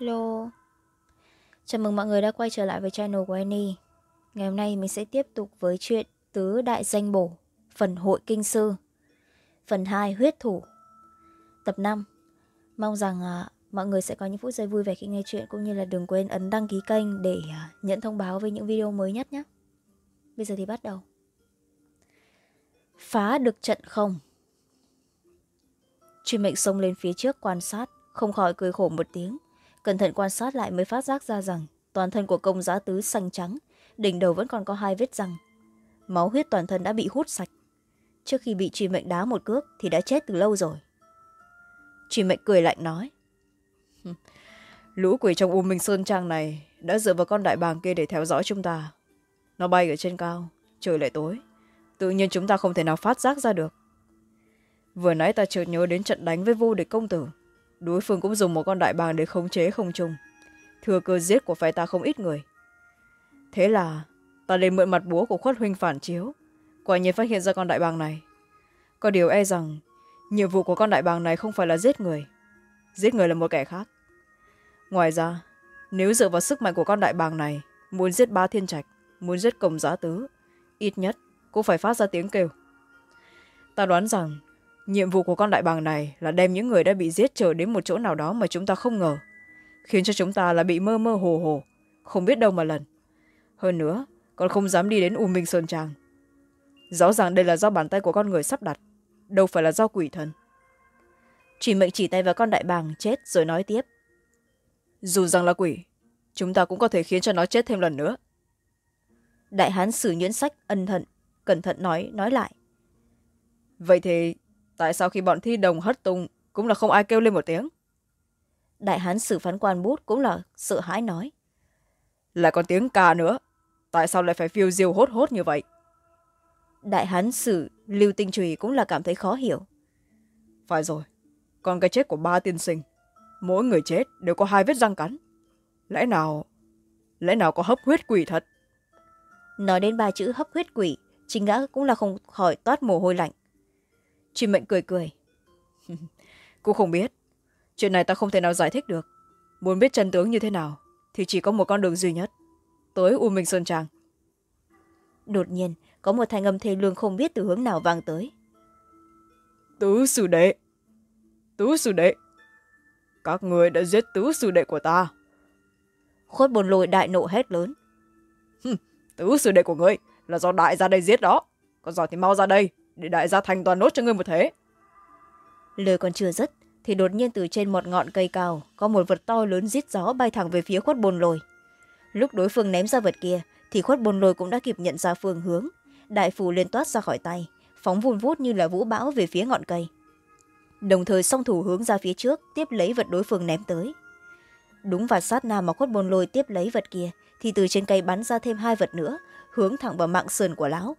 hello. Chào mừng mọi người đã quay trở lại với channel của annie. Ngày hôm nay mình sẽ tiếp tục với chuyện tứ đại danh bổ phần hội kinh sư phần hai huyết thủ. Tập năm. Mong rằng à, mọi người sẽ có những phút giây vui vẻ khi nghe chuyện cũng như là đừng quên ấn đăng ký kênh để à, nhận thông báo về những video mới nhất nhé. Bây giờ thì bắt đầu. Phá được trận không. Truy mệnh xông lên phía trước quan sát không khỏi cười khổ một tiếng cẩn thận quan sát lại mới phát giác ra rằng toàn thân của công giá tứ xanh trắng, đỉnh đầu vẫn còn có hai vết răng. Máu huyết toàn thân đã bị hút sạch. Trước khi bị truy mệnh đá một cước thì đã chết từ lâu rồi. Truy mệnh cười lạnh nói lũ quỷ trong u minh sơn trang này đã dựa vào con đại bàng kia để theo dõi chúng ta. Nó bay ở trên cao, trời lại tối. Tự nhiên chúng ta không thể nào phát giác ra được. Vừa nãy ta chợt nhớ đến trận đánh với vô địch công tử đối phương cũng dùng một con đại bàng để khống chế không trung. Thừa cơ giết của phái ta không ít người. Thế là, ta lên mượn mặt búa của khuất huynh phản chiếu. Quả nhiên phát hiện ra con đại bàng này. Có điều e rằng, nhiệm vụ của con đại bàng này không phải là giết người. Giết người là một kẻ khác. Ngoài ra, nếu dựa vào sức mạnh của con đại bàng này, muốn giết ba thiên trạch, muốn giết cổng giá tứ, ít nhất cũng phải phát ra tiếng kêu. Ta đoán rằng nhiệm vụ của con đại bàng này là đem những người đã bị giết trở đến một chỗ nào đó mà chúng ta không ngờ, khiến cho chúng ta là bị mơ mơ hồ hồ, không biết đâu mà lần. Hơn nữa còn không dám đi đến u minh sơn trang. Rõ ràng đây là do bàn tay của con người sắp đặt, đâu phải là do quỷ thần. Chỉ mệnh chỉ tay vào con đại bàng chết rồi nói tiếp. Dù rằng là quỷ, chúng ta cũng có thể khiến cho nó chết thêm lần nữa. Đại hán sử nhuyễn sách ân thận cẩn thận nói nói lại. Vậy thì tại sao khi bọn thi đồng hất tung cũng là không ai kêu lên một tiếng? Đại hán sử phán quan bút cũng là sợ hãi nói. Lại còn tiếng ca nữa tại sao lại phải phiêu diêu hốt hốt như vậy? Đại hán sử lưu tinh trùy cũng là cảm thấy khó hiểu. Phải rồi còn cái chết của ba tiên sinh mỗi người chết đều có hai vết răng cắn. Lẽ nào lẽ nào có hấp huyết quỷ thật? Nói đến ba chữ hấp huyết quỷ chính gã cũng là không khỏi toát mồ hôi lạnh chị mệnh cười cười. Cô không biết. Chuyện này ta không thể nào giải thích được. Muốn biết chân tướng như thế nào thì chỉ có một con đường duy nhất. Tới u minh sơn trang. Đột nhiên có một thanh âm thê lương không biết từ hướng nào vang tới. Tứ sư đệ. Tứ sư đệ. Các người đã giết tứ sư đệ của ta. Khuất bồn lôi đại nộ hét lớn. Tứ sư đệ của ngươi là do đại gia đây giết đó. Còn giỏi thì mau ra đây để đại gia thành toàn nốt cho ngươi một thế. Lời còn chưa dứt, thì đột nhiên từ trên một ngọn cây cao, có một vật to lớn rít gió bay thẳng về phía khuất bồn lồi. Lúc đối phương ném ra vật kia, thì khuất bồn lồi cũng đã kịp nhận ra phương hướng. Đại phù liền toát ra khỏi tay, phóng vun vút như là vũ bão về phía ngọn cây. Đồng thời song thủ hướng ra phía trước, tiếp lấy vật đối phương ném tới. Đúng vào sát na mà khuất bồn lôi tiếp lấy vật kia, thì từ trên cây bắn ra thêm hai vật nữa, hướng thẳng vào mạng sườn của lão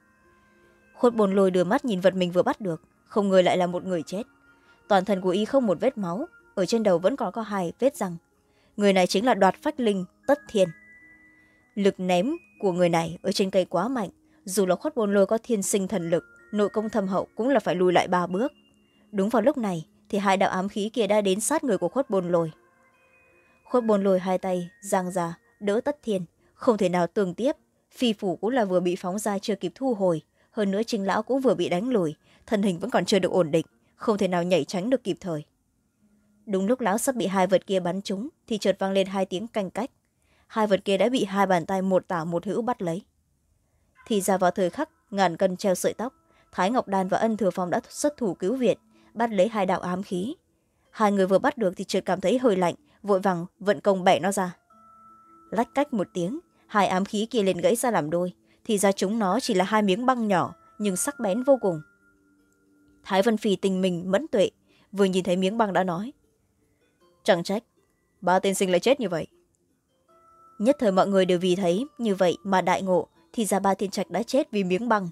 khuất bồn lôi đưa mắt nhìn vật mình vừa bắt được. Không ngờ lại là một người chết. Toàn thân của y không một vết máu, ở trên đầu vẫn còn có hai vết răng. Người này chính là đoạt phách linh, tất thiên. Lực ném của người này ở trên cây quá mạnh. Dù là khuất bồn lôi có thiên sinh thần lực, nội công thâm hậu cũng là phải lùi lại ba bước. Đúng vào lúc này, thì hai đạo ám khí kia đã đến sát người của khuất bồn lôi. Khuất bồn lôi hai tay giang ra, đỡ tất thiên. Không thể nào tương tiếp, phi phủ cũng là vừa bị phóng ra chưa kịp thu hồi hơn nữa trinh lão cũng vừa bị đánh lùi, thân hình vẫn còn chưa được ổn định, không thể nào nhảy tránh được kịp thời. Đúng lúc lão sắp bị hai vật kia bắn trúng, thì chợt vang lên hai tiếng canh cách. Hai vật kia đã bị hai bàn tay một tả một hữu bắt lấy. Thì ra vào thời khắc, ngàn cân treo sợi tóc, thái ngọc đan và ân thừa phong đã xuất thủ cứu viện, bắt lấy hai đạo ám khí. Hai người vừa bắt được thì chợt cảm thấy hơi lạnh, vội vàng vận công bẻ nó ra. Lách cách một tiếng, hai ám khí kia liền gãy ra làm đôi thì ra chúng nó chỉ là hai miếng băng nhỏ, nhưng sắc bén vô cùng. Thái vân phi tình mình mẫn tuệ, vừa nhìn thấy miếng băng đã nói. Chẳng trách, ba tên sinh lại chết như vậy. Nhất thời mọi người đều vì thấy như vậy mà đại ngộ, thì ra ba thiên trạch đã chết vì miếng băng.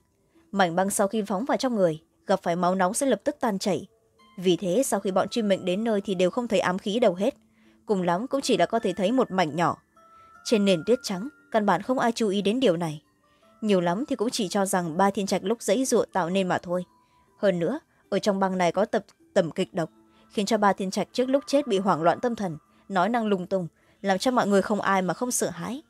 Mảnh băng sau khi phóng vào trong người, gặp phải máu nóng sẽ lập tức tan chảy. Vì thế, sau khi bọn chim mệnh đến nơi thì đều không thấy ám khí đâu hết. Cùng lắm cũng chỉ là có thể thấy một mảnh nhỏ. Trên nền tuyết trắng, căn bản không ai chú ý đến điều này nhiều lắm thì cũng chỉ cho rằng ba thiên trạch lúc dãy ruộng tạo nên mà thôi. Hơn nữa, ở trong băng này có tập, tầm kịch độc, khiến cho ba thiên trạch trước lúc chết bị hoảng loạn tâm thần, nói năng lung tung, làm cho mọi người không ai mà không sợ hãi.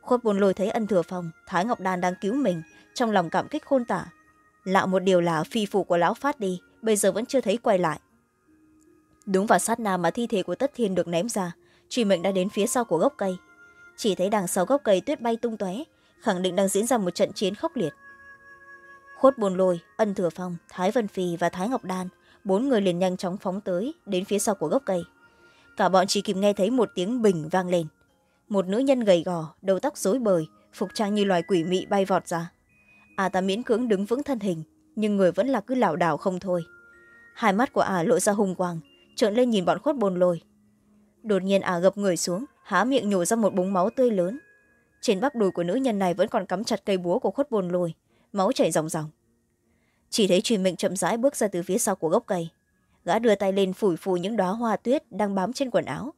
Khuất bồn lôi thấy ân thừa phong thái ngọc đan đang cứu mình, trong lòng cảm kích khôn tả. Lạ một điều là phi phủ của lão phát đi, bây giờ vẫn chưa thấy quay lại. Đúng vào sát na mà thi thể của tất thiên được ném ra, truy mệnh đã đến phía sau của gốc cây. Chỉ thấy đằng sau gốc cây tuyết bay tung tóe khẳng định đang diễn ra một trận chiến khốc liệt. Khuất bồn lôi, ân thừa phong, thái vân phi và thái ngọc đan, bốn người liền nhanh chóng phóng tới, đến phía sau của gốc cây. Cả bọn chỉ kịp nghe thấy một tiếng bình vang lên. Một nữ nhân gầy gò, đầu tóc rối bời, phục trang như loài quỷ mị bay vọt ra. À ta miễn cưỡng đứng vững thân hình, nhưng người vẫn là cứ lảo đảo không thôi. Hai mắt của À lộ ra hùng quang, trợn lên nhìn bọn khuất bồn lôi. Đột nhiên À gập người xuống, há miệng nhổ ra một búng máu tươi lớn trên bắp đùi của nữ nhân này vẫn còn cắm chặt cây búa của khuất bồn lôi máu chảy ròng ròng. Chỉ thấy truy mệnh chậm rãi bước ra từ phía sau của gốc cây. Gã đưa tay lên phủi phủi những đoá hoa tuyết đang bám trên quần áo.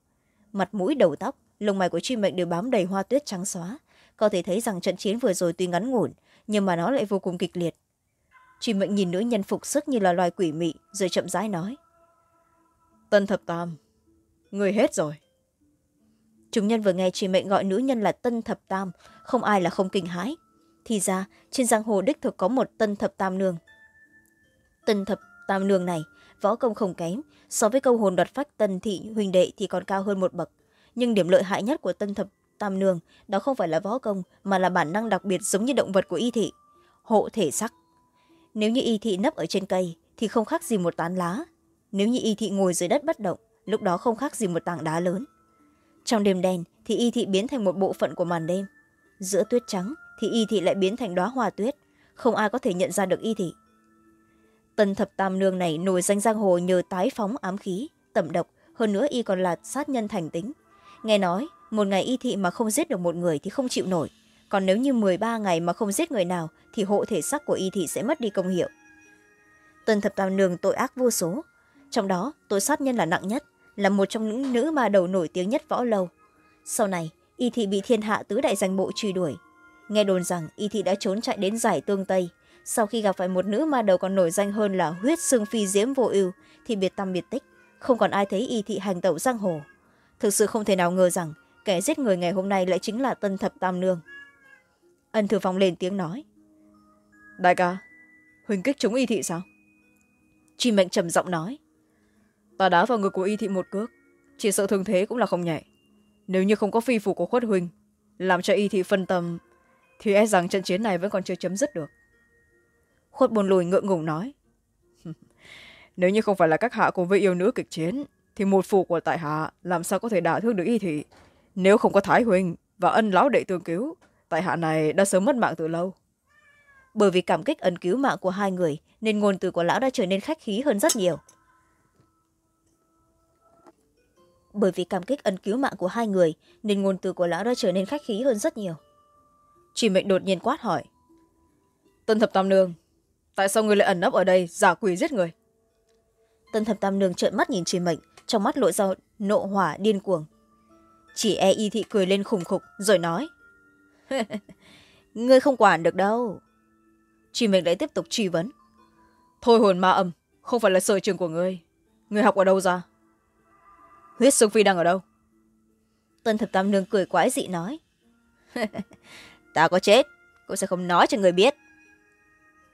Mặt mũi, đầu tóc, lông mày của truy mệnh đều bám đầy hoa tuyết trắng xóa. Có thể thấy rằng trận chiến vừa rồi tuy ngắn ngủn, nhưng mà nó lại vô cùng kịch liệt. Truy mệnh nhìn nữ nhân phục sức như là loài quỷ mị, rồi chậm rãi nói, tân thập tam người hết rồi chúng nhân vừa nghe chị mệnh gọi nữ nhân là tân thập tam, không ai là không kinh hãi. Thì ra, trên giang hồ đích thực có một tân thập tam nương. Tân thập tam nương này, võ công không kém, so với câu hồn đoạt phách tân thị, huỳnh đệ thì còn cao hơn một bậc. Nhưng điểm lợi hại nhất của tân thập tam nương, đó không phải là võ công, mà là bản năng đặc biệt giống như động vật của y thị, hộ thể sắc nếu như y thị nấp ở trên cây, thì không khác gì một tán lá. Nếu như y thị ngồi dưới đất bất động, lúc đó không khác gì một tảng đá lớn trong đêm đen thì y thị biến thành một bộ phận của màn đêm. Giữa tuyết trắng thì y thị lại biến thành đoá hoa tuyết. Không ai có thể nhận ra được y thị. Tân thập tam nương này nổi danh giang hồ nhờ tái phóng ám khí, tẩm độc, hơn nữa y còn là sát nhân thành tính. Nghe nói, một ngày y thị mà không giết được một người thì không chịu nổi. Còn nếu như m ba ngày mà không giết người nào thì hộ thể sắc của y thị sẽ mất đi công hiệu. Tân thập tam nương tội ác vô số. Trong đó, tội sát nhân là nặng nhất là một trong những nữ ma đầu nổi tiếng nhất võ lâu. Sau này y thị bị thiên hạ tứ đại danh bộ truy đuổi. Nghe đồn rằng y thị đã trốn chạy đến giải tương tây. Sau khi gặp phải một nữ ma đầu còn nổi danh hơn là huyết xương phi diễm vô ưu thì biệt tâm biệt tích không còn ai thấy y thị hành tẩu giang hồ. Thực sự không thể nào ngờ rằng kẻ giết người ngày hôm nay lại chính là tân thập tam nương. Ân thừa phong lên tiếng nói đại ca huỳnh kích chúng y thị sao? Truy mệnh trầm giọng nói ta đá vào ngực của y thị một cước. Chỉ sợ thương thế cũng là không nhẹ. Nếu như không có phi phủ của khuất huỳnh làm cho y thị phân tâm, thì e rằng trận chiến này vẫn còn chưa chấm dứt được. Khuất buồn lùi ngượng ngùng nói, nếu như không phải là các hạ cùng với yêu nữ kịch chiến, thì một phủ của tại hạ làm sao có thể đả thương được y thị? Nếu không có thái huỳnh và ân lão đệ tương cứu, tại hạ này đã sớm mất mạng từ lâu. Bởi vì cảm kích ân cứu mạng của hai người, nên ngôn từ của lão đã trở nên khách khí hơn rất nhiều. Bởi vì cảm kích ân cứu mạng của hai người nên ngôn từ của lão đã trở nên khách khí hơn rất nhiều. Truy mệnh đột nhiên quát hỏi. Tân thập tam nương tại sao người lại ẩn nấp ở đây giả quỷ giết người? Tân thập tam nương trợn mắt nhìn truy mệnh trong mắt lộ ra nộ hỏa điên cuồng. Chỉ e y thị cười lên khùng khục rồi nói. Ngươi không quản được đâu. Truy mệnh lại tiếp tục truy vấn. Thôi hồn ma âm không phải là sở trường của ngươi. Ngươi học ở đâu ra huyết sương phi đang ở đâu? Tân thập tam nương cười quái dị nói. Ta có chết cũng sẽ không nói cho người biết.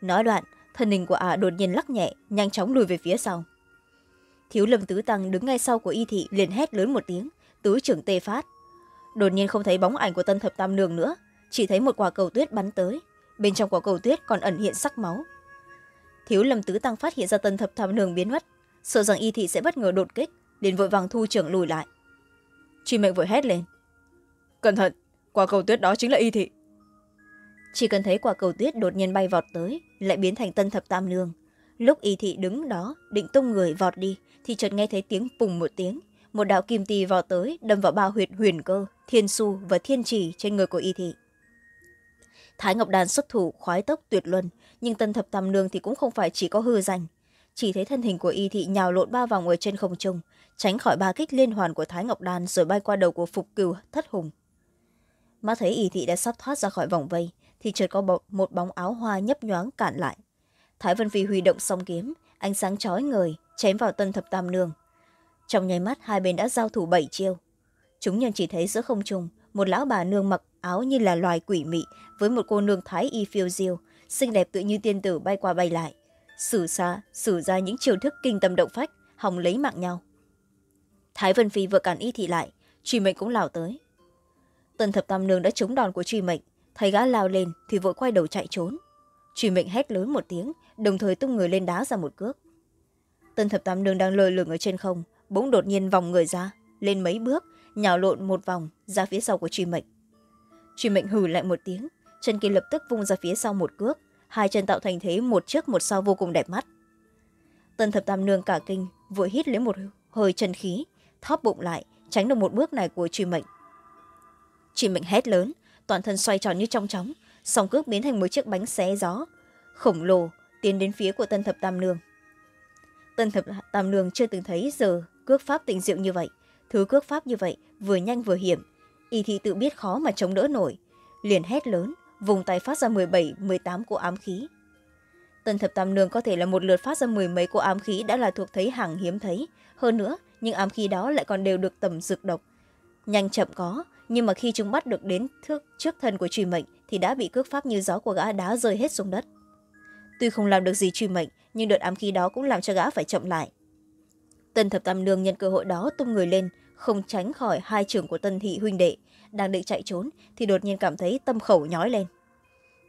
Nói đoạn thân hình của ả đột nhiên lắc nhẹ nhanh chóng lùi về phía sau. Thiếu lâm tứ tăng đứng ngay sau của y thị liền hét lớn một tiếng tứ trưởng tê phát. Đột nhiên không thấy bóng ảnh của tân thập tam nương nữa chỉ thấy một quả cầu tuyết bắn tới. Bên trong quả cầu tuyết còn ẩn hiện sắc máu. Thiếu lâm tứ tăng phát hiện ra tân thập tam nương biến mất. Sợ rằng y thị sẽ bất ngờ đột kích liền vội vàng thu trưởng lùi lại. Truy mệnh vội hét lên. Cẩn thận, quả cầu tuyết đó chính là y thị. Chỉ cần thấy quả cầu tuyết đột nhiên bay vọt tới, lại biến thành tân thập tam nương lúc y thị đứng đó, định tung người vọt đi, thì chợt nghe thấy tiếng pùng một tiếng. Một đạo kim tì vọt tới, đâm vào ba huyệt huyền cơ, thiên su và thiên trì trên người của y thị. Thái ngọc đàn xuất thủ khoái tốc tuyệt luân, nhưng tân thập tam nương thì cũng không phải chỉ có hư danh. Chỉ thấy thân hình của y thị nhào lộn ba vòng ở trên không trung tránh khỏi ba kích liên hoàn của thái ngọc đan rồi bay qua đầu của phục cừu thất hùng. Mắt thấy y thị đã sắp thoát ra khỏi vòng vây, thì chợt có một bóng áo hoa nhấp nhoáng cản lại. Thái vân phi huy động song kiếm, ánh sáng chói người chém vào tân thập tam nương. Trong nháy mắt, hai bên đã giao thủ bảy chiêu. Chúng nhân chỉ thấy giữa không trung, một lão bà nương mặc áo như là loài quỷ mị với một cô nương thái y phiêu diêu, xinh đẹp tự như tiên tử bay qua bay lại. Sử xa, sử ra những chiêu thức kinh tâm động phách, hòng lấy mạng nhau thái vân phi vừa cản y thị lại truy mệnh cũng lao tới. Tần thập tam nương đã trúng đòn của truy mệnh, thấy gã lao lên thì vội quay đầu chạy trốn. Truy mệnh hét lớn một tiếng, đồng thời tung người lên đá ra một cước. Tần thập tam nương đang lơ lửng ở trên không, bỗng đột nhiên vòng người ra, lên mấy bước, nhào lộn một vòng ra phía sau của truy mệnh. Truy mệnh hừ lại một tiếng, chân kia lập tức vung ra phía sau một cước, hai chân tạo thành thế một trước một sau vô cùng đẹp mắt. Tần thập tam nương cả kinh, vội hít lấy một hơi chân khí thóp bụng lại, tránh được một bước này của truy mệnh. Truy mệnh hét lớn, toàn thân xoay tròn như trong chóng, song cước biến thành một chiếc bánh xé gió, khổng lồ tiến đến phía của tân thập tam nương. Tân thập tam nương chưa từng thấy giờ cước pháp tình diệu như vậy. Thứ cước pháp như vậy vừa nhanh vừa hiểm, y thị tự biết khó mà chống đỡ nổi. Liền hét lớn, vùng tay phát ra m bảy m tám của ám khí. Tân thập tam nương có thể là một lượt phát ra mười mấy của ám khí đã là thuộc thấy hàng hiếm thấy. Hơn nữa nhưng ám khí đó lại còn đều được tầm dược độc. Nhanh chậm có, nhưng mà khi chúng bắt được đến thước trước thân của truy mệnh thì đã bị cước pháp như gió của gã đá rơi hết xuống đất. Tuy không làm được gì truy mệnh, nhưng đợt ám khí đó cũng làm cho gã phải chậm lại. Tân thập tam nương nhân cơ hội đó tung người lên, không tránh khỏi hai trường của tân thị huynh đệ, đang định chạy trốn thì đột nhiên cảm thấy tâm khẩu nhói lên.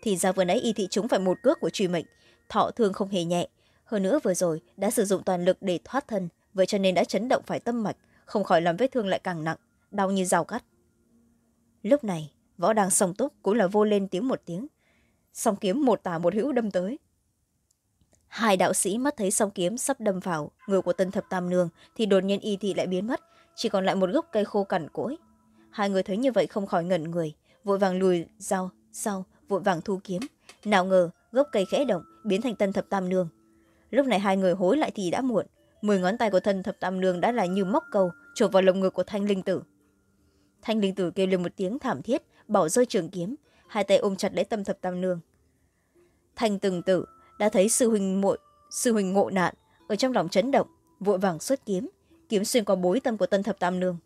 Thì ra vừa nãy y thị chúng phải một cước của truy mệnh, thọ thương không hề nhẹ, hơn nữa vừa rồi đã sử dụng toàn lực để thoát thân vậy cho nên đã chấn động phải tâm mạch, không khỏi làm vết thương lại càng nặng, đau như rào cắt. Lúc này, võ đang sông túc cũng là vô lên tiếng một tiếng. Song kiếm một tả một hữu đâm tới. Hai đạo sĩ mắt thấy song kiếm sắp đâm vào, người của tân thập tam nương thì đột nhiên y thị lại biến mất, chỉ còn lại một gốc cây khô cằn cỗi. Hai người thấy như vậy không khỏi ngẩn người, vội vàng lùi dao sau, vội vàng thu kiếm. Nào ngờ, gốc cây khẽ động, biến thành tân thập tam nương. Lúc này hai người hối lại thì đã muộn mười ngón tay của thân thập tam nương đã là như móc cầu chộp vào lồng ngực của thanh linh tử. Thanh linh tử kêu lên một tiếng thảm thiết, bỏ rơi trường kiếm, hai tay ôm chặt lấy tâm thập tam nương thanh từng tử đã thấy sư huynh muội, sư huynh ngộ nạn, ở trong lòng chấn động, vội vàng xuất kiếm kiếm xuyên qua bối tâm của tân thập tam nương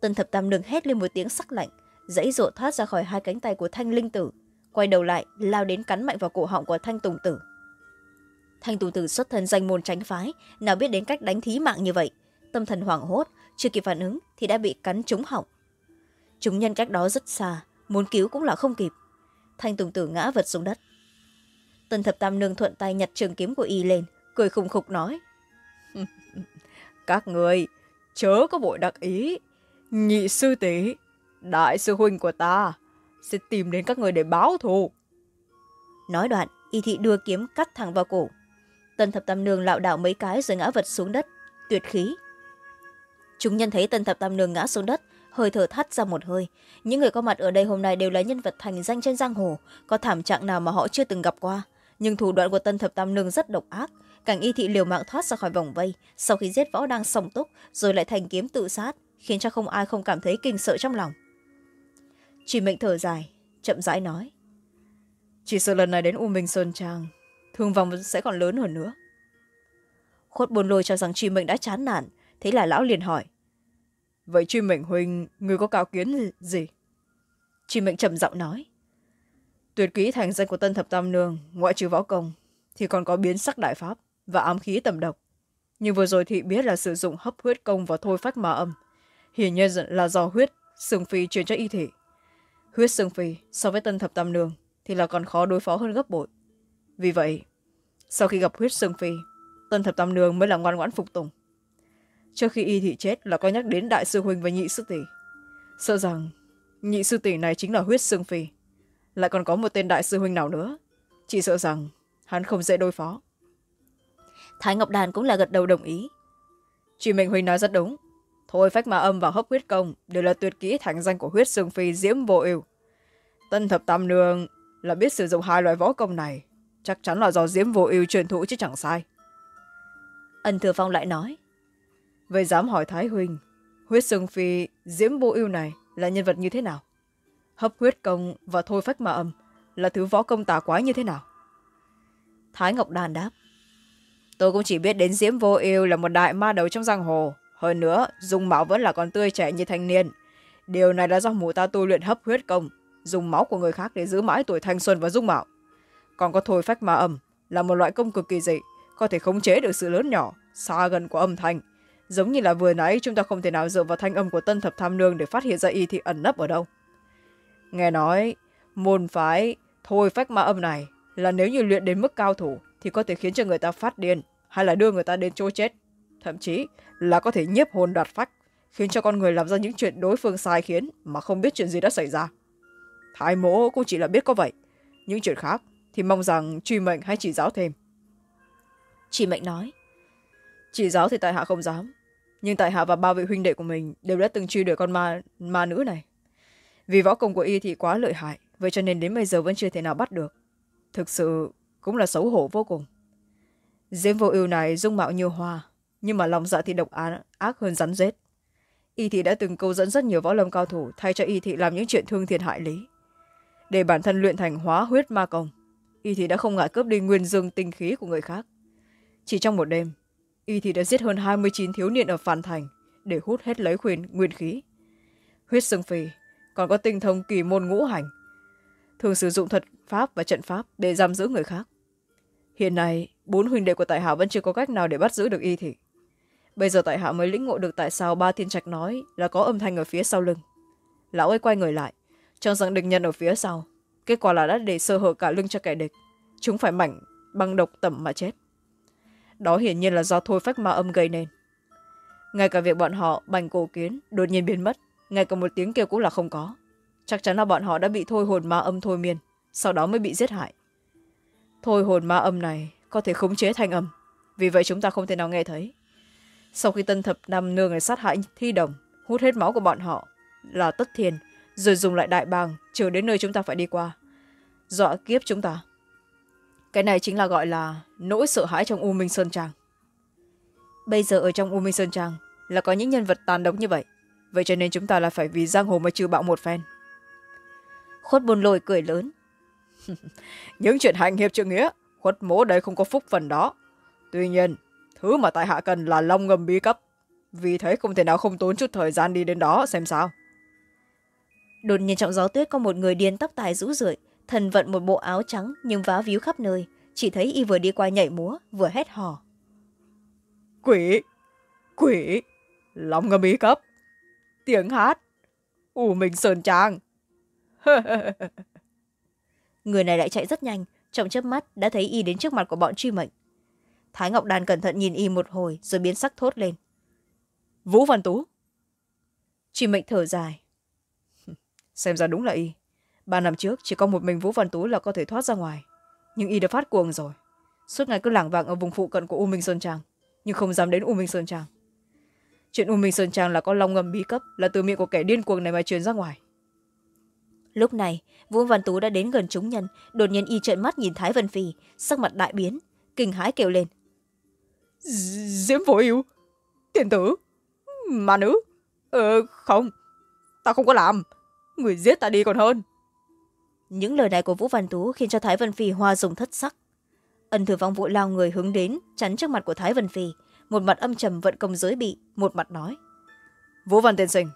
tân thập tam nương hét lên một tiếng sắc lạnh, dãy rộ thoát ra khỏi hai cánh tay của thanh linh tử, quay đầu lại, lao đến cắn mạnh vào cổ họng của thanh tùng tử thanh tù tử xuất thân danh môn tránh phái, nào biết đến cách đánh thí mạng như vậy. Tâm thần hoảng hốt, chưa kịp phản ứng thì đã bị cắn trúng họng. Chúng nhân cách đó rất xa, muốn cứu cũng là không kịp. Thanh tùng tử ngã vật xuống đất. Tần thập tam nương thuận tay nhặt trường kiếm của y lên, cười khùng khục nói, các người, chớ có vội đặc ý. Nhị sư tỷ, đại sư huynh của ta sẽ tìm đến các người để báo thù. Nói đoạn, y thị đưa kiếm cắt thẳng vào cổ tân thập tam nương lạo đảo mấy cái rồi ngã vật xuống đất. Tuyệt khí. Chúng nhân thấy tân thập tam nương ngã xuống đất, hơi thở thắt ra một hơi. Những người có mặt ở đây hôm nay đều là nhân vật thành danh trên giang hồ, có thảm trạng nào mà họ chưa từng gặp qua. Nhưng thủ đoạn của tân thập tam nương rất độc ác. Cảnh y thị liều mạng thoát ra khỏi vòng vây, sau khi giết võ đang sòng túc, rồi lại thành kiếm tự sát, khiến cho không ai không cảm thấy kinh sợ trong lòng. Chỉ mệnh thở dài, chậm rãi nói. Chỉ sợ lần này đến u minh sơn trang thương vong sẽ còn lớn hơn nữa. Khuất buồn lôi cho rằng truy mệnh đã chán nản thế là lão liền hỏi. Vậy truy mệnh huynh người có cao kiến gì? Truy mệnh trầm giọng nói. Tuyệt kỹ thành danh của tân thập tam nương ngoại trừ võ công thì còn có biến sắc đại pháp và ám khí tầm độc. Nhưng vừa rồi thị biết là sử dụng hấp huyết công và thôi phách mà âm. Hiển nhiên là do huyết sương phi truyền cho y thể huyết sương phi so với tân thập tam nương thì là còn khó đối phó hơn gấp bội vì vậy sau khi gặp huyết sương phi tân thập tam nương mới là ngoan ngoãn phục tùng. Trước khi y thị chết là có nhắc đến đại sư huynh và nhị sư tỷ. Sợ rằng nhị sư tỷ này chính là huyết sương phi. Lại còn có một tên đại sư huynh nào nữa. Chị sợ rằng hắn không dễ đối phó. Thái ngọc đàn cũng là gật đầu đồng ý. Chị minh huynh nói rất đúng. Thôi phách ma âm và hấp huyết công đều là tuyệt kỹ thành danh của huyết sương phi diễm vô ưu. Tân thập tam nương là biết sử dụng hai loại võ công này chắc chắn là do diễm vô ưu truyền thụ chứ chẳng sai. Ân thừa phong lại nói. Vậy dám hỏi thái huynh huyết sương phi diễm vô ưu này là nhân vật như thế nào? Hấp huyết công và thôi phách ma âm là thứ võ công tà quái như thế nào? Thái ngọc đàn đáp. Tôi cũng chỉ biết đến diễm vô ưu là một đại ma đầu trong giang hồ. Hơn nữa dung mạo vẫn là còn tươi trẻ như thanh niên. Điều này là do mụ ta tu luyện hấp huyết công dùng máu của người khác để giữ mãi tuổi thanh xuân và dung mạo còn có thôi phách ma âm là một loại công cực kỳ dị, có thể khống chế được sự lớn nhỏ, xa gần của âm thanh. Giống như là vừa nãy chúng ta không thể nào dựa vào thanh âm của tân thập tham nương để phát hiện ra y thị ẩn nấp ở đâu. Nghe nói, môn phái thôi phách ma âm này là nếu như luyện đến mức cao thủ thì có thể khiến cho người ta phát điên hay là đưa người ta đến chỗ chết. Thậm chí là có thể nhiếp hồn đoạt phách, khiến cho con người làm ra những chuyện đối phương sai khiến mà không biết chuyện gì đã xảy ra. Thái mỗ cũng chỉ là biết có vậy, những chuyện khác thì mong rằng truy mệnh hay chỉ giáo thêm. Chỉ mệnh nói. Chỉ giáo thì tại hạ không dám. Nhưng tại hạ và ba vị huynh đệ của mình đều đã từng truy đuổi con ma, ma nữ này. Vì võ công của y thì quá lợi hại vậy cho nên đến bây giờ vẫn chưa thể nào bắt được. Thực sự cũng là xấu hổ vô cùng. Diễm vô ưu này dung mạo như hoa nhưng mà lòng dạ thì độc á, ác hơn rắn rết. Y thị đã từng câu dẫn rất nhiều võ lâm cao thủ thay cho y thị làm những chuyện thương thiệt hại lý. Để bản thân luyện thành hóa huyết ma công y thị đã không ngại cướp đi nguyên dương tinh khí của người khác. Chỉ trong một đêm, y thị đã giết hơn hai mươi chín thiếu niên ở phan thành để hút hết lấy khuyên nguyên khí. Huyết xương phì còn có tinh thông kỳ môn ngũ hành, thường sử dụng thuật pháp và trận pháp để giam giữ người khác. Hiện nay, bốn huynh đệ của tại hạ vẫn chưa có cách nào để bắt giữ được y thị. Bây giờ tại hạ mới lĩnh ngộ được tại sao ba thiên trạch nói là có âm thanh ở phía sau lưng. Lão ấy quay người lại, cho rằng địch nhân ở phía sau kết quả là đã để sơ hở cả lưng cho kẻ địch. Chúng phải mảnh băng độc tẩm mà chết. Đó hiển nhiên là do thôi phách ma âm gây nên. Ngay cả việc bọn họ bành cổ kiến đột nhiên biến mất, ngay cả một tiếng kêu cũng là không có. Chắc chắn là bọn họ đã bị thôi hồn ma âm thôi miên, sau đó mới bị giết hại. Thôi hồn ma âm này có thể khống chế thanh âm, vì vậy chúng ta không thể nào nghe thấy. Sau khi tân thập năm nương người sát hại thi đồng, hút hết máu của bọn họ là tất thiên rồi dùng lại đại bàng, chờ đến nơi chúng ta phải đi qua. Dọa kiếp chúng ta. Cái này chính là gọi là nỗi sợ hãi trong u minh sơn trang. Bây giờ ở trong u minh sơn trang là có những nhân vật tàn độc như vậy. Vậy cho nên chúng ta là phải vì giang hồ mà trừ bạo một phen. Khuất bồn lồi cười lớn. Những chuyện hành hiệp trượng nghĩa, khuất mố đây không có phúc phần đó. Tuy nhiên, thứ mà tại hạ cần là long ngầm bí cấp. Vì thế không thể nào không tốn chút thời gian đi đến đó xem sao đột nhiên trong gió tuyết có một người điên tóc tài rũ rượi thần vận một bộ áo trắng nhưng vá víu khắp nơi. Chỉ thấy y vừa đi qua nhảy múa vừa hét hò. Quỷ! Quỷ! Long ngầm bí cấp. Tiếng hát. U minh sơn trang. Người này lại chạy rất nhanh trong chớp mắt đã thấy y đến trước mặt của bọn truy mệnh. Thái ngọc đàn cẩn thận nhìn y một hồi rồi biến sắc thốt lên. Vũ văn tú. Truy mệnh thở dài xem ra đúng là y. Ba năm trước chỉ có một mình vũ văn tú là có thể thoát ra ngoài. Nhưng y đã phát cuồng rồi. Suốt ngày cứ lảng vàng ở vùng phụ cận của u minh sơn trang nhưng không dám đến u minh sơn trang. Chuyện u minh sơn trang là có long ngầm bí cấp là từ miệng của kẻ điên cuồng này mà truyền ra ngoài. Lúc này vũ văn tú đã đến gần chúng nhân đột nhiên y trợn mắt nhìn thái vân phi sắc mặt đại biến kinh hãi kêu lên. Diễm phổ yêu tiền tử mà nữ ờ không ta không có làm người giết ta đi còn hơn. Những lời này của vũ văn tú khiến cho thái vân phi hoa dùng thất sắc. Ân thừa vong vụ lao người hướng đến chắn trước mặt của thái vân phi. Một mặt âm trầm vận công giới bị một mặt nói. Vũ văn tiên sinh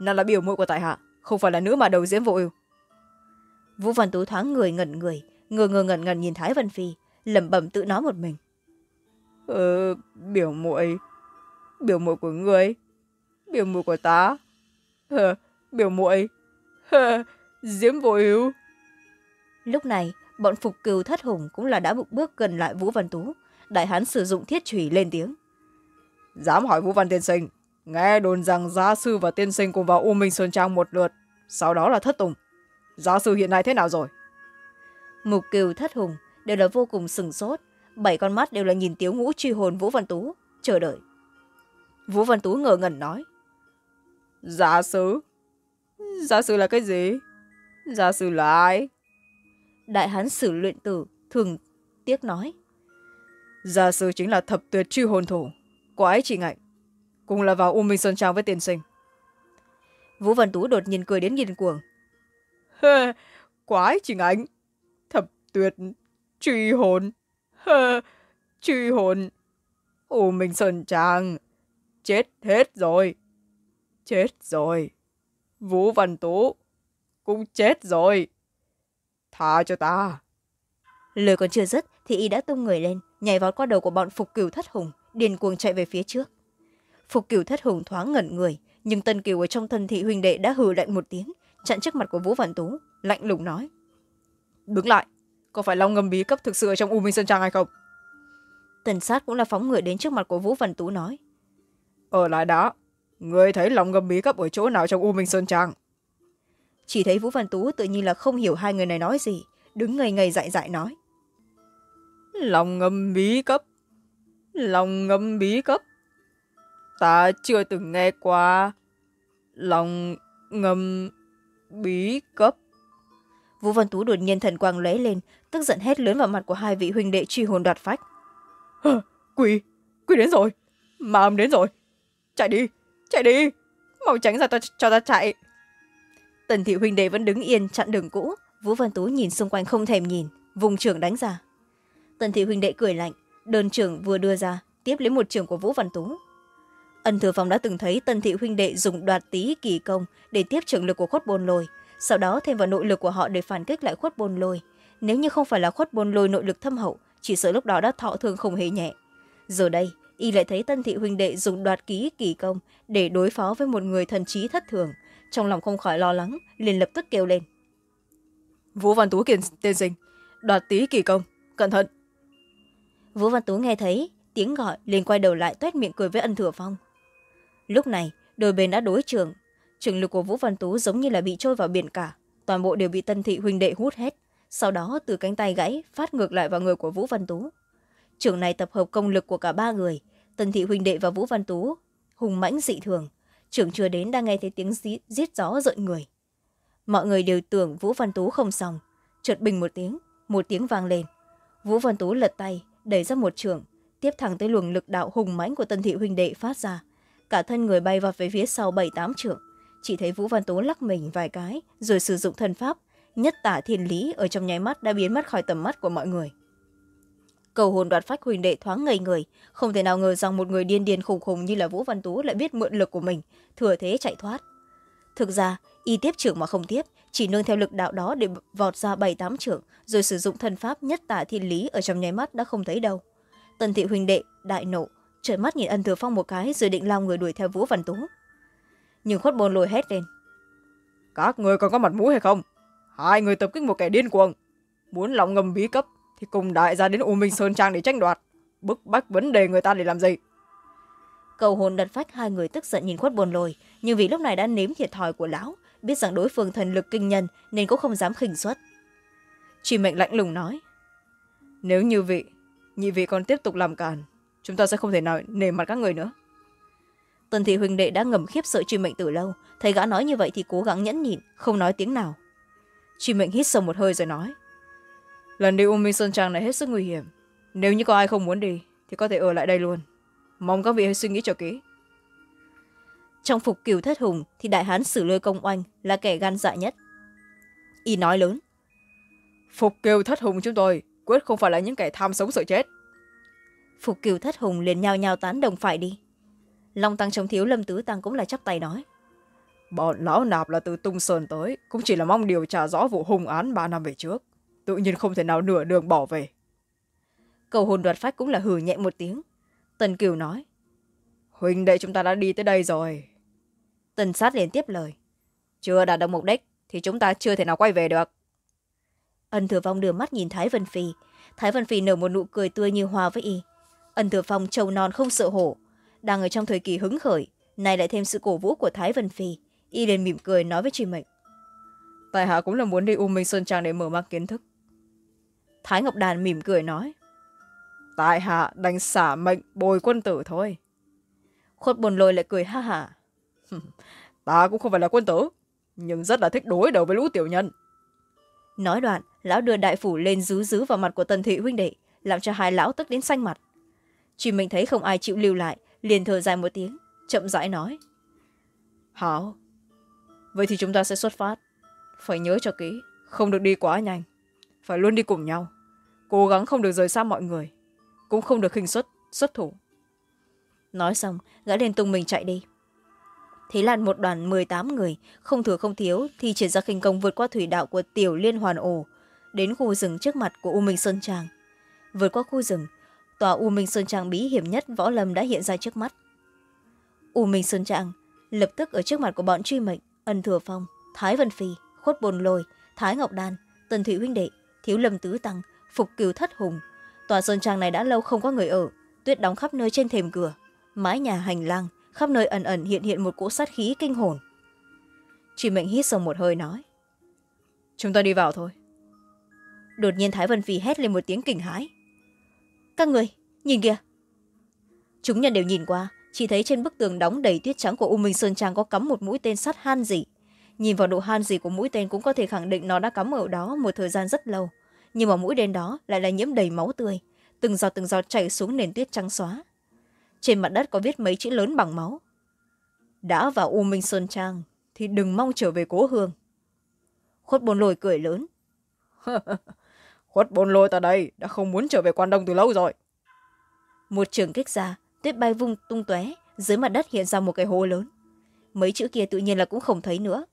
nàng là biểu muội của tại hạ không phải là nữ mà đầu diễm vô ưu. Vũ văn tú thoáng người ngẩn người ngơ ngơ ngẩn ngẩn nhìn thái vân phi lẩm bẩm tự nói một mình. Ờ biểu muội biểu muội của người biểu muội của ta. Ờ, biểu muội diễm vô ưu lúc này bọn phục cừu thất hùng cũng là đã bước bước gần lại vũ văn tú. Đại hán sử dụng thiết chùy lên tiếng. Dám hỏi vũ văn tiên sinh nghe đồn rằng gia sư và tiên sinh cùng vào u minh sơn trang một lượt sau đó là thất tùng. Gia sư hiện nay thế nào rồi? Mục cừu thất hùng đều là vô cùng sừng sốt. Bảy con mắt đều là nhìn tiếu ngũ truy hồn vũ văn tú chờ đợi. Vũ văn tú ngờ ngẩn nói. Gia sư gia sư là cái gì? Gia sư là ai? Đại hán sử luyện tử thường tiếc nói. Gia sư chính là thập tuyệt truy hồn thủ quái chị ngạnh cùng là vào u minh sơn trang với tiên sinh. Vũ văn tú đột nhiên cười đến nghiền cuồng. Quái chị ngạnh thập tuyệt truy hồn. Truy hồn. U minh sơn trang chết hết rồi chết rồi vũ văn tú cũng chết rồi. Tha cho ta. Lời còn chưa dứt thì y đã tung người lên nhảy vào qua đầu của bọn phục cửu thất hùng điền cuồng chạy về phía trước. Phục cửu thất hùng thoáng ngẩn người nhưng tân kiều ở trong thân thị huynh đệ đã hừ lạnh một tiếng chặn trước mặt của vũ văn tú lạnh lùng nói. Đứng lại có phải long ngầm bí cấp thực sự ở trong u minh sơn trang hay không? Tần sát cũng là phóng người đến trước mặt của vũ văn tú nói. Ở lại đó người thấy lòng ngầm bí cấp ở chỗ nào trong u minh sơn trang? Chỉ thấy vũ văn tú tự nhiên là không hiểu hai người này nói gì đứng ngây ngây dại dại nói. Lòng ngầm bí cấp? Lòng ngầm bí cấp? Ta chưa từng nghe qua lòng ngầm bí cấp. Vũ văn tú đột nhiên thần quang lóe lên tức giận hét lớn vào mặt của hai vị huynh đệ truy hồn đoạt phách. Quỷ quỷ đến rồi mà âm đến rồi. Chạy đi chạy đi. Mau tránh ra ta, cho ta chạy. Tần thị huynh đệ vẫn đứng yên chặn đường cũ. Vũ văn tú nhìn xung quanh không thèm nhìn vùng trưởng đánh ra. Tần thị huynh đệ cười lạnh đơn trưởng vừa đưa ra tiếp lấy một trường của vũ văn tú. Ân thừa phong đã từng thấy tần thị huynh đệ dùng đoạt tí kỳ công để tiếp trường lực của khuất bồn lồi sau đó thêm vào nội lực của họ để phản kích lại khuất bồn lồi nếu như không phải là khuất bồn lồi nội lực thâm hậu chỉ sợ lúc đó đã thọ thương không hề nhẹ. Giờ đây y lại thấy tân thị huynh đệ dùng đoạt ký kỳ công để đối phó với một người thần trí thất thường. Trong lòng không khỏi lo lắng liền lập tức kêu lên. Vũ văn tú kiên tên sinh đoạt tí kỳ công cẩn thận. Vũ văn tú nghe thấy tiếng gọi liền quay đầu lại toét miệng cười với ân thừa phong. Lúc này đôi bên đã đối trường. Trường lực của vũ văn tú giống như là bị trôi vào biển cả. Toàn bộ đều bị tân thị huynh đệ hút hết. Sau đó từ cánh tay gãy phát ngược lại vào người của vũ văn tú trường này tập hợp công lực của cả ba người, tần thị huỳnh đệ và vũ văn tú, hùng mãnh dị thường. Trưởng chưa đến đang nghe thấy tiếng giết gió rợn người. Mọi người đều tưởng vũ văn tú không xong. Chợt bình một tiếng một tiếng vang lên. Vũ văn tú lật tay, đẩy ra một trường, tiếp thẳng tới luồng lực đạo hùng mãnh của tần thị huỳnh đệ phát ra. Cả thân người bay vào về phía sau bảy tám trượng chỉ thấy vũ văn tú lắc mình vài cái, rồi sử dụng thân pháp, nhất tả thiên lý ở trong nháy mắt đã biến mất khỏi tầm mắt của mọi người cầu hồn đoạt phách huỳnh đệ thoáng ngây người. Không thể nào ngờ rằng một người điên điên khùng khùng như là vũ văn tú lại biết mượn lực của mình, thừa thế chạy thoát. Thực ra, y tiếp trưởng mà không tiếp, chỉ nương theo lực đạo đó để vọt ra bảy tám trưởng, rồi sử dụng thân pháp nhất tả thiên lý ở trong nháy mắt đã không thấy đâu. Tần thị huỳnh đệ, đại nộ, trợn mắt nhìn ân thừa phong một cái rồi định lao người đuổi theo vũ văn tú. Nhưng khuất bồn lồi hét lên. Các người còn có mặt mũi hay không? Hai người tập kích một kẻ điên cuồng. Muốn lòng ngầm bí cấp thì cùng đại gia đến u minh sơn trang để tranh đoạt. Bức bách vấn đề người ta để làm gì? Cầu hồn đặt phách hai người tức giận nhìn khuất bồn lồi. Nhưng vì lúc này đã nếm thiệt thòi của lão biết rằng đối phương thần lực kinh nhân nên cũng không dám khinh xuất truy mệnh lạnh lùng nói nếu như vị nhị vị còn tiếp tục làm càn chúng ta sẽ không thể nào nề mặt các người nữa. Tần thị huỳnh đệ đã ngầm khiếp sợ truy mệnh từ lâu. Thấy gã nói như vậy thì cố gắng nhẫn nhịn không nói tiếng nào. Truy mệnh hít sâu một hơi rồi nói lần đi u minh sơn trang này hết sức nguy hiểm. Nếu như có ai không muốn đi thì có thể ở lại đây luôn. Mong các vị hãy suy nghĩ cho kỹ. Trong phục cửu thất hùng thì đại hán sử lôi công oanh là kẻ gan dạ nhất. Y nói lớn. Phục kiều thất hùng chúng tôi quyết không phải là những kẻ tham sống sợ chết. Phục kiều thất hùng liền nhao nhao tán đồng phải đi. Long tăng chống thiếu lâm tứ tăng cũng là chắp tay nói. Bọn lão nạp là từ tung sơn tới cũng chỉ là mong điều tra rõ vụ hung án ba năm về trước tự nhiên không thể nào nửa đường bỏ về. Cầu hồn đoạt phách cũng là hừ nhẹ một tiếng. Tần kiều nói huynh đệ chúng ta đã đi tới đây rồi. Tần sát liền tiếp lời chưa đạt được mục đích thì chúng ta chưa thể nào quay về được. Ân thừa phong đưa mắt nhìn thái vân phi. Thái vân phi nở một nụ cười tươi như hoa với y. Ân thừa phong trầu non không sợ hổ đang ở trong thời kỳ hứng khởi nay lại thêm sự cổ vũ của thái vân phi. Y liền mỉm cười nói với truy mệnh tài hạ cũng là muốn đi u minh sơn trang để mở mang kiến thức thái ngọc đàn mỉm cười nói. Tại hạ đành xả mệnh bồi quân tử thôi. Khuất bồn lôi lại cười ha hả. Ta cũng không phải là quân tử nhưng rất là thích đối đầu với lũ tiểu nhân. Nói đoạn lão đưa đại phủ lên rú rú vào mặt của tần thị huynh đệ làm cho hai lão tức đến xanh mặt. Chỉ mình thấy không ai chịu lưu lại liền thở dài một tiếng chậm rãi nói. Hảo vậy thì chúng ta sẽ xuất phát. Phải nhớ cho kỹ không được đi quá nhanh phải luôn đi cùng nhau cố gắng không được rời xa mọi người, cũng không được khinh xuất xuất thủ. Nói xong, gã liền tung mình chạy đi. Thế là một đoàn m tám người, không thừa không thiếu thì triển ra khinh công vượt qua thủy đạo của tiểu liên hoàn ổ đến khu rừng trước mặt của u minh sơn trang. Vượt qua khu rừng, tòa u minh sơn trang bí hiểm nhất võ lâm đã hiện ra trước mắt. U minh sơn trang lập tức ở trước mặt của bọn truy mệnh, ân thừa phong, thái vân phi, khuất bồn lôi, thái ngọc đan, tần thủy huynh đệ, thiếu lâm tứ tăng phục cứu thất hùng. Tòa sơn trang này đã lâu không có người ở, tuyết đóng khắp nơi trên thềm cửa. Mái nhà hành lang, khắp nơi ẩn ẩn hiện hiện một cỗ sát khí kinh hồn. Chị mệnh hít sâu một hơi nói, chúng ta đi vào thôi. Đột nhiên thái vân phi hét lên một tiếng kinh hãi. Các người, nhìn kìa. Chúng nhân đều nhìn qua, chỉ thấy trên bức tường đóng đầy tuyết trắng của u minh sơn trang có cắm một mũi tên sắt han dị. Nhìn vào độ han dị của mũi tên cũng có thể khẳng định nó đã cắm ở đó một thời gian rất lâu nhưng mà mũi tên đó lại là nhiễm đầy máu tươi từng giọt từng giọt chảy xuống nền tuyết trắng xóa. Trên mặt đất có viết mấy chữ lớn bằng máu. Đã vào u minh sơn trang thì đừng mong trở về cố hương. Khuất bồn lồi cười lớn. Khuất bồn lôi ta đây đã không muốn trở về quan đông từ lâu rồi. Một trường kích ra tuyết bay vung tung tóe dưới mặt đất hiện ra một cái hố lớn. Mấy chữ kia tự nhiên là cũng không thấy nữa.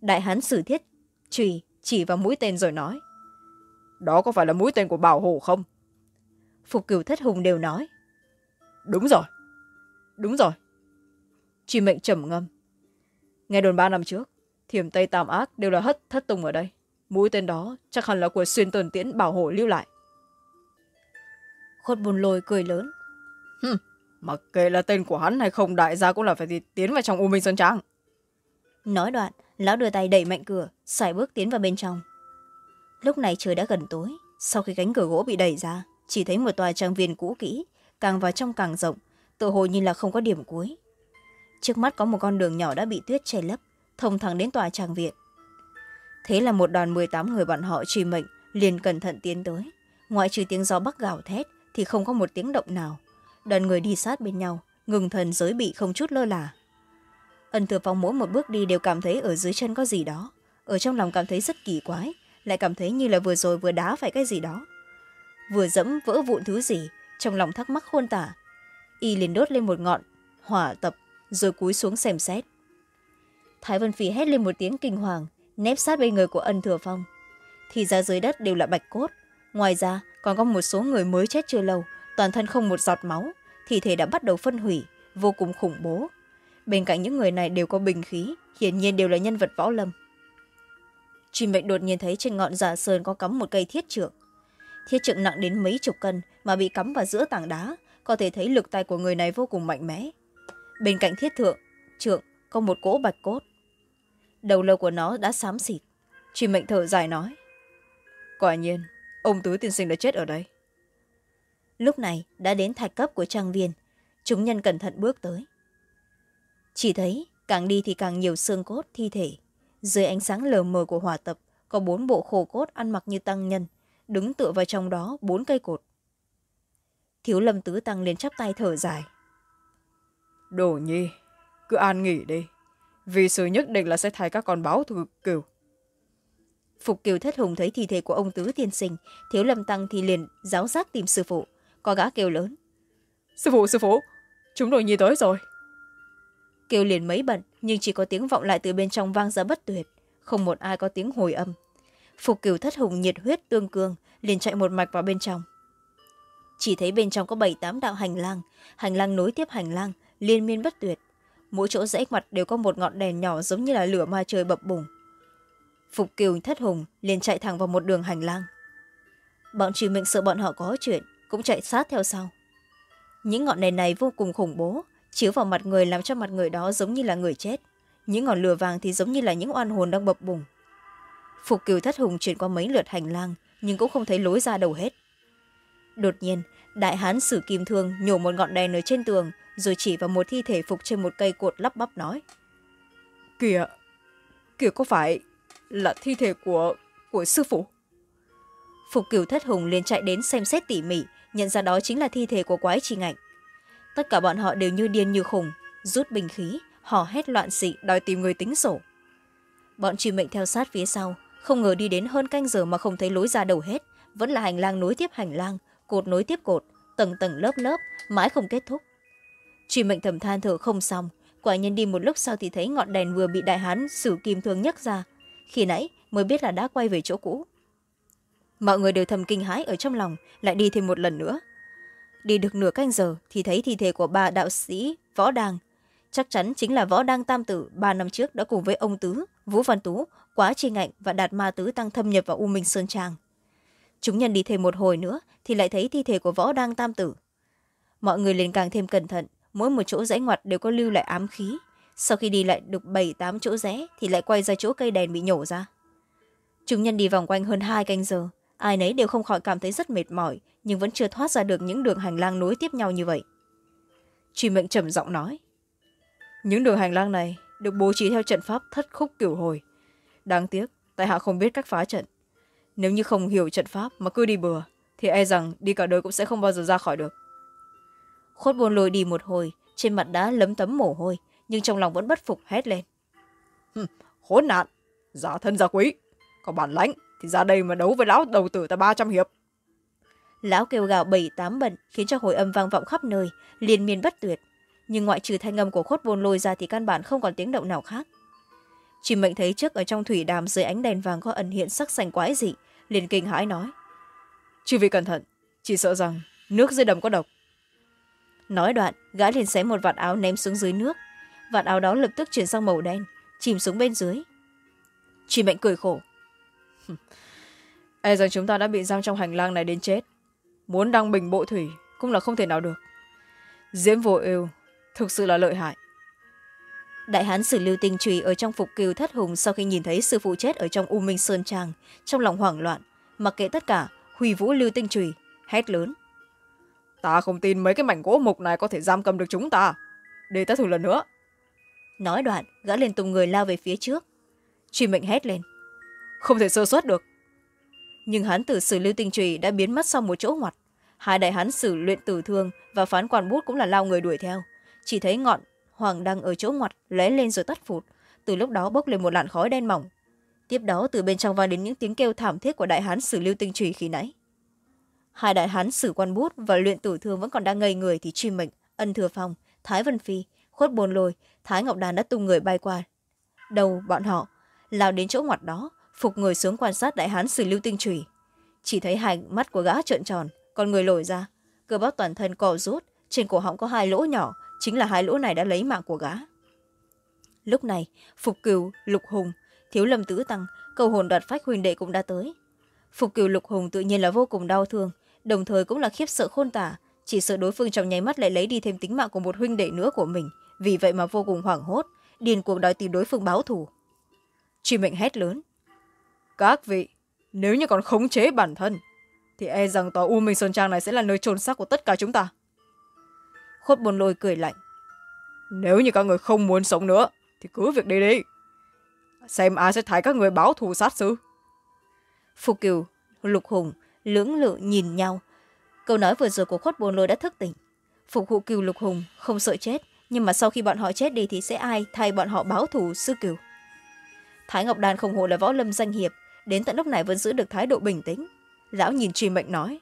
Đại hán sử thiết trùy chỉ vào mũi tên rồi nói đó có phải là mũi tên của bảo hộ không? Phục cửu thất hùng đều nói. Đúng rồi. Đúng rồi. Truy mệnh trầm ngâm. Nghe đồn ba năm trước thiểm tây tam ác đều là hất thất tùng ở đây. Mũi tên đó chắc hẳn là của xuyên tần tiễn bảo hộ lưu lại. Khuất bùn lôi cười lớn. Hừm, mặc kệ là tên của hắn hay không đại gia cũng là phải tiến vào trong u minh sơn trang. Nói đoạn lão đưa tay đẩy mạnh cửa xoài bước tiến vào bên trong lúc này trời đã gần tối. Sau khi cánh cửa gỗ bị đẩy ra, chỉ thấy một tòa trang viên cũ kỹ, càng vào trong càng rộng tự hồ như là không có điểm cuối. Trước mắt có một con đường nhỏ đã bị tuyết che lấp, thông thẳng đến tòa trang viện. Thế là một đoàn m tám người bọn họ truy mệnh, liền cẩn thận tiến tới. Ngoại trừ tiếng gió bắc gào thét, thì không có một tiếng động nào. Đoàn người đi sát bên nhau, ngừng thần giới bị không chút lơ là. Ân thừa phong mỗi một bước đi đều cảm thấy ở dưới chân có gì đó. Ở trong lòng cảm thấy rất kỳ quái lại cảm thấy như là vừa rồi vừa đá phải cái gì đó. Vừa dẫm vỡ vụn thứ gì, trong lòng thắc mắc khôn tả. Y liền đốt lên một ngọn, hỏa tập, rồi cúi xuống xem xét. Thái vân phi hét lên một tiếng kinh hoàng, nép sát bên người của ân thừa phong. Thì ra dưới đất đều là bạch cốt, ngoài ra còn có một số người mới chết chưa lâu, toàn thân không một giọt máu, thi thể đã bắt đầu phân hủy, vô cùng khủng bố. Bên cạnh những người này đều có bình khí, hiển nhiên đều là nhân vật võ lâm truy mệnh đột nhiên thấy trên ngọn giả sơn có cắm một cây thiết trượng. Thiết trượng nặng đến mấy chục cân mà bị cắm vào giữa tảng đá, có thể thấy lực tay của người này vô cùng mạnh mẽ. Bên cạnh thiết thượng, trượng, có một cỗ bạch cốt. Đầu lâu của nó đã xám xịt. Truy mệnh thở dài nói, quả nhiên, ông tứ tiên sinh đã chết ở đây. Lúc này đã đến thạch cấp của trang viên. Chúng nhân cẩn thận bước tới. Chỉ thấy càng đi thì càng nhiều xương cốt thi thể dưới ánh sáng lờ mờ của hỏa tập có bốn bộ khổ cốt ăn mặc như tăng nhân đứng tựa vào trong đó bốn cây cột. Thiếu lâm tứ tăng liền chắp tay thở dài. Đồ nhi cứ an nghỉ đi. Vì sự nhất định là sẽ thay các con báo thù cừu phục kiều thất hùng thấy thi thể của ông tứ tiên sinh thiếu lâm tăng thì liền giáo giác tìm sư phụ. Có gã kêu lớn. Sư phụ sư phụ chúng đồ nhi tới rồi. Kêu liền mấy bận nhưng chỉ có tiếng vọng lại từ bên trong vang ra bất tuyệt. Không một ai có tiếng hồi âm. Phục cửu thất hùng nhiệt huyết tương cương liền chạy một mạch vào bên trong. Chỉ thấy bên trong có bảy tám đạo hành lang hành lang nối tiếp hành lang, liên miên bất tuyệt. Mỗi chỗ rẽ mặt đều có một ngọn đèn nhỏ giống như là lửa ma trời bập bùng. Phục kiều thất hùng liền chạy thẳng vào một đường hành lang. Bọn trừ mệnh sợ bọn họ có chuyện, cũng chạy sát theo sau. Những ngọn đèn này vô cùng khủng bố chiếu vào mặt người làm cho mặt người đó giống như là người chết. Những ngọn lửa vàng thì giống như là những oan hồn đang bập bùng. Phục cửu thất hùng chuyển qua mấy lượt hành lang nhưng cũng không thấy lối ra đầu hết. Đột nhiên đại hán sử kim thương nhổ một ngọn đèn ở trên tường rồi chỉ vào một thi thể phục trên một cây cột lắp bắp nói. Kìa kìa có phải là thi thể của của sư phụ? Phục cửu thất hùng liền chạy đến xem xét tỉ mỉ nhận ra đó chính là thi thể của quái trì ngạnh tất cả bọn họ đều như điên như khùng, rút bình khí, hò hét loạn xị, đòi tìm người tính sổ. Bọn truy mệnh theo sát phía sau, không ngờ đi đến hơn canh giờ mà không thấy lối ra đầu hết, vẫn là hành lang nối tiếp hành lang, cột nối tiếp cột, tầng tầng lớp lớp, mãi không kết thúc. Truy mệnh thầm than thở không xong, quả nhiên đi một lúc sau thì thấy ngọn đèn vừa bị đại hán sử kim thương nhấc ra, khi nãy mới biết là đã quay về chỗ cũ. Mọi người đều thầm kinh hãi ở trong lòng, lại đi thêm một lần nữa đi được nửa canh giờ thì thấy thi thể của bà đạo sĩ võ đàng. Chắc chắn chính là võ đăng tam tử, ba năm trước đã cùng với ông tứ, vũ văn tú, quá chi ngạnh và đạt ma tứ tăng thâm nhập vào u minh sơn trang. Chúng nhân đi thêm một hồi nữa thì lại thấy thi thể của võ đăng tam tử. Mọi người liền càng thêm cẩn thận, mỗi một chỗ rẽ ngoặt đều có lưu lại ám khí. Sau khi đi lại được bảy, tám chỗ rẽ thì lại quay ra chỗ cây đèn bị nhổ ra. Chúng nhân đi vòng quanh hơn hai canh giờ, ai nấy đều không khỏi cảm thấy rất mệt mỏi nhưng vẫn chưa thoát ra được những đường hành lang nối tiếp nhau như vậy. Truy mệnh trầm giọng nói, những đường hành lang này được bố trí theo trận pháp thất khúc kiểu hồi. Đáng tiếc, tại hạ không biết cách phá trận. Nếu như không hiểu trận pháp mà cứ đi bừa, thì e rằng đi cả đời cũng sẽ không bao giờ ra khỏi được. Khốt buồn lôi đi một hồi, trên mặt đá lấm tấm mồ hôi, nhưng trong lòng vẫn bất phục hét lên. Khốn nạn! Giả thân giả quý có bản lãnh thì ra đây mà đấu với lão đầu tử ta ba trăm hiệp lão kêu gào bảy tám bận khiến cho hồi âm vang vọng khắp nơi liên miên bất tuyệt. Nhưng ngoại trừ thanh âm của khuất bôn lôi ra thì căn bản không còn tiếng động nào khác. Chị mệnh thấy trước ở trong thủy đàm dưới ánh đèn vàng có ẩn hiện sắc xanh quái dị liền kinh hãi nói. Chư vị cẩn thận chỉ sợ rằng nước dưới đầm có độc. Nói đoạn gã liền xé một vạt áo ném xuống dưới nước. Vạt áo đó lập tức chuyển sang màu đen chìm xuống bên dưới. Chị mệnh cười khổ. E rằng chúng ta đã bị giam trong hành lang này đến chết muốn đăng bình bộ thủy cũng là không thể nào được. Diễm vô ưu thực sự là lợi hại. Đại hán sử lưu tinh trùy ở trong phục kiều thất hùng sau khi nhìn thấy sư phụ chết ở trong u minh sơn trang trong lòng hoảng loạn mặc kệ tất cả huy vũ lưu tinh trùy hét lớn. Ta không tin mấy cái mảnh gỗ mục này có thể giam cầm được chúng ta. Để ta thử lần nữa. Nói đoạn gã liền tung người lao về phía trước. Truy mệnh hét lên. Không thể sơ suất được nhưng hán tử sử lưu tinh trùy đã biến mất sau một chỗ ngoặt. Hai đại hán sử luyện tử thương và phán quan bút cũng là lao người đuổi theo. Chỉ thấy ngọn hoàng đăng ở chỗ ngoặt lóe lên rồi tắt phụt. Từ lúc đó bốc lên một làn khói đen mỏng. Tiếp đó từ bên trong vang đến những tiếng kêu thảm thiết của đại hán sử lưu tinh trùy khi nãy. Hai đại hán sử quan bút và luyện tử thương vẫn còn đang ngây người thì truy mệnh, ân thừa phong, thái vân phi, khuất bồn lôi, thái ngọc đàn đã tung người bay qua. Đầu bọn họ lao đến chỗ ngoặt đó phục người xuống quan sát đại hán sử lưu tinh trùy. Chỉ thấy hai mắt của gã trợn tròn, con người lồi ra, cơ bắp toàn thân cò rút, trên cổ họng có hai lỗ nhỏ, chính là hai lỗ này đã lấy mạng của gã. Lúc này, phục cừu lục hùng, thiếu lâm tứ tăng, cầu hồn đoạt phách huỳnh đệ cũng đã tới. Phục cừu lục hùng tự nhiên là vô cùng đau thương, đồng thời cũng là khiếp sợ khôn tả, chỉ sợ đối phương trong nháy mắt lại lấy đi thêm tính mạng của một huynh đệ nữa của mình, vì vậy mà vô cùng hoảng hốt điền cuộc đòi tìm đối phương báo thù. Truy mệnh hét lớn các vị, nếu như còn khống chế bản thân, thì e rằng tòa u minh sơn trang này sẽ là nơi trôn xác của tất cả chúng ta. Khuất bồn lôi cười lạnh. Nếu như các người không muốn sống nữa, thì cứ việc đi đi. Xem ai sẽ thay các người báo thù sát sư phục kiều, lục hùng, lưỡng lự nhìn nhau. Câu nói vừa rồi của khuất bồn lôi đã thức tỉnh. Phục vụ kiều, lục hùng không sợ chết, nhưng mà sau khi bọn họ chết đi thì sẽ ai thay bọn họ báo thù, sư kiều? Thái ngọc đan không hộ là võ lâm danh hiệp đến tận lúc này vẫn giữ được thái độ bình tĩnh. Lão nhìn truy mệnh nói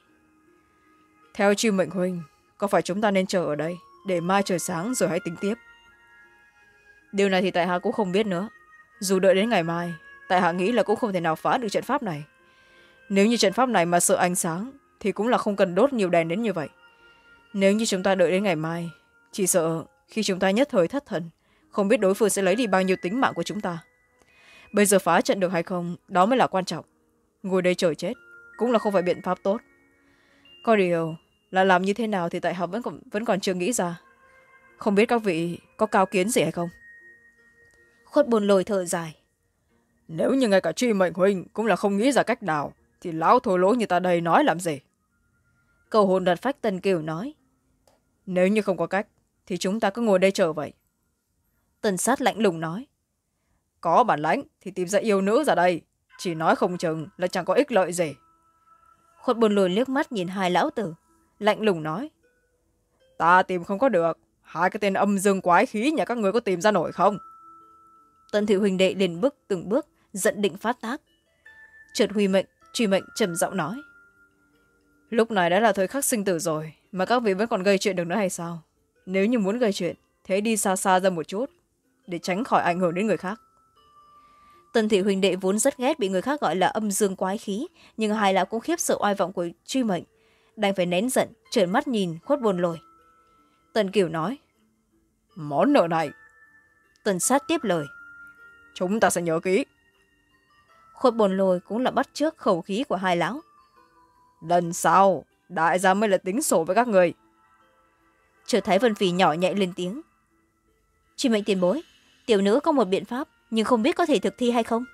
theo truy mệnh huynh có phải chúng ta nên chờ ở đây để mai trời sáng rồi hãy tính tiếp? Điều này thì tại hạ cũng không biết nữa. Dù đợi đến ngày mai tại hạ nghĩ là cũng không thể nào phá được trận pháp này. Nếu như trận pháp này mà sợ ánh sáng thì cũng là không cần đốt nhiều đèn đến như vậy. Nếu như chúng ta đợi đến ngày mai chỉ sợ khi chúng ta nhất thời thất thần không biết đối phương sẽ lấy đi bao nhiêu tính mạng của chúng ta bây giờ phá trận được hay không đó mới là quan trọng. Ngồi đây chờ chết cũng là không phải biện pháp tốt. Có điều là làm như thế nào thì tại hạ vẫn còn, vẫn còn chưa nghĩ ra. Không biết các vị có cao kiến gì hay không? Khuất bồn lồi thở dài. Nếu như ngay cả truy mệnh huynh cũng là không nghĩ ra cách nào thì lão thô lỗ như ta đây nói làm gì? Cầu hồn đặt phách tân kiều nói. Nếu như không có cách thì chúng ta cứ ngồi đây chờ vậy. Tần sát lạnh lùng nói có bản lãnh thì tìm ra yêu nữ ra đây. Chỉ nói không chừng là chẳng có ích lợi gì. Khuất bồn lùi liếc mắt nhìn hai lão tử lạnh lùng nói. Ta tìm không có được. Hai cái tên âm dương quái khí nhà các người có tìm ra nổi không? Tân thị huỳnh đệ liền bước từng bước giận định phát tác. Trượt huy mệnh truy mệnh trầm giọng nói. Lúc này đã là thời khắc sinh tử rồi mà các vị vẫn còn gây chuyện được nữa hay sao? Nếu như muốn gây chuyện thế đi xa xa ra một chút để tránh khỏi ảnh hưởng đến người khác tần thị huỳnh đệ vốn rất ghét bị người khác gọi là âm dương quái khí nhưng hai lão cũng khiếp sợ oai vọng của truy mệnh. Đành phải nén giận trợn mắt nhìn khuất bồn lồi. Tần kiểu nói món nợ này. Tần sát tiếp lời chúng ta sẽ nhớ kỹ. Khuất bồn lồi cũng là bắt trước khẩu khí của hai lão. Lần sau đại gia mới là tính sổ với các người. Chợt thấy vân phì nhỏ nhạy lên tiếng truy mệnh tiền bối tiểu nữ có một biện pháp nhưng không biết có thể thực thi hay không?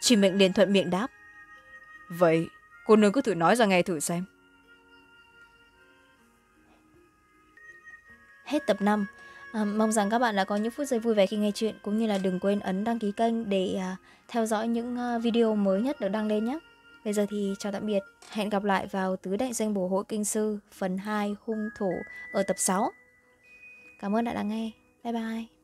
Truy mệnh liền thuận miệng đáp. Vậy cô nương cứ thử nói ra nghe thử xem. Hết tập năm. À, mong rằng các bạn đã có những phút giây vui vẻ khi nghe chuyện cũng như là đừng quên ấn đăng ký kênh để à, theo dõi những à, video mới nhất được đăng lên nhé. Bây giờ thì chào tạm biệt. Hẹn gặp lại vào tứ đại danh bổ hội kinh sư phần hai hung thủ ở tập sáu. Cảm ơn đã lắng nghe. Bye bye